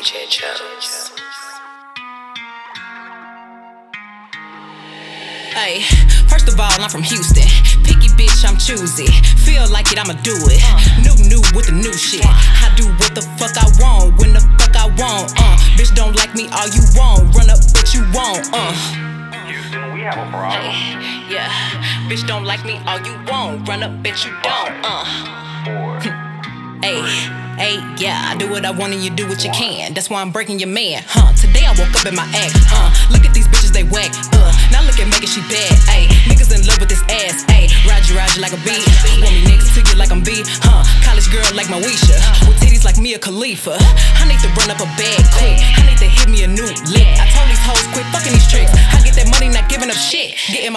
DJ Jones. Hey, first of all, I'm from Houston. Picky bitch, I'm choosy. Feel like it, I'ma do it. New, new with the new shit. I do what the fuck I want, when the fuck I want. Uh, bitch don't like me, all you want. Run up, bitch you won't. Uh, Houston, we have a problem. hey, yeah. Bitch don't like me, all you want. Run up, bitch you don't. Uh. Yeah, I do what I want and you do what you can. That's why I'm breaking your man, huh? Today I woke up in my act, huh? Look at these bitches, they whack, uh. Now look at Megan, she bad, ayy. Niggas in love with this ass, ayy. Ride you, ride you like a bee. Want me next to you like I'm B, huh? College girl like Moesha. With titties like Mia Khalifa. I need to run up a bag quick. I need to hit me a new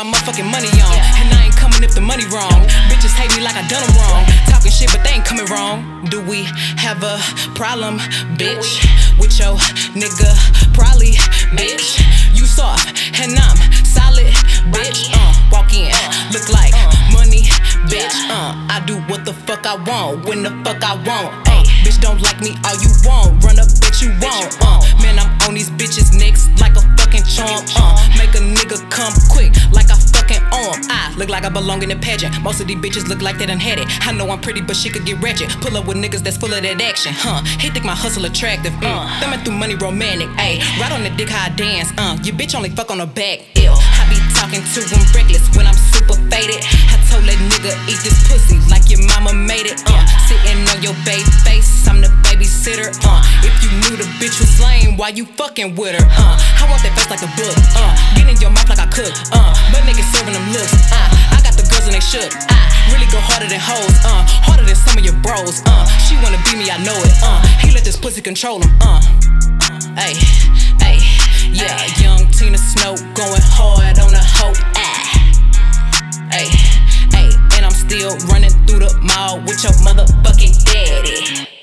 my motherfucking money on. And I ain't coming if the money wrong. Bitches hate me like I done them wrong. Talking shit, but they ain't coming wrong. Do we have a problem, bitch? With your nigga, probably, bitch. You soft and I'm solid, bitch. Uh, walk in, look like money, bitch. Uh, I do what the fuck I want, when the fuck I want. Ay, bitch don't like me, all you want. Run up, bitch you won't. Uh, man, I'm on these bitches' look like I belong in a pageant. Most of these bitches look like they done had it. I know I'm pretty, but she could get ratchet. Pull up with niggas that's full of that action, huh? He think my hustle attractive, uh. Thumbing through money romantic, ayy. Right on the dick how I dance, uh. Your bitch only fuck on the back, ill. I be talking to him reckless when I'm super faded. I told that nigga eat this pussy like your mama made it, uh. Sitting on your baby face, I'm the babysitter, uh. If you knew the bitch was lame, why you fucking with her, uh? I want that face like a book, uh. Get in your mouth like I cook, uh. But niggas serving bros, uh. She wanna be me, I know it, uh. He let this pussy control him, uh. Hey, hey, yeah, young Tina Snow going hard on a hoe, ah. Hey, hey, and I'm still running through the mall with your motherfucking daddy.